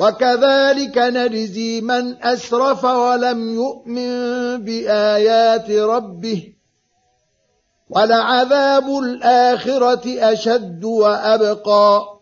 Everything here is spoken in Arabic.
وكذلك نجزي من أسرف ولم يؤمن بآيات ربه ولعذاب الآخرة أشد وأبقى.